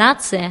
нация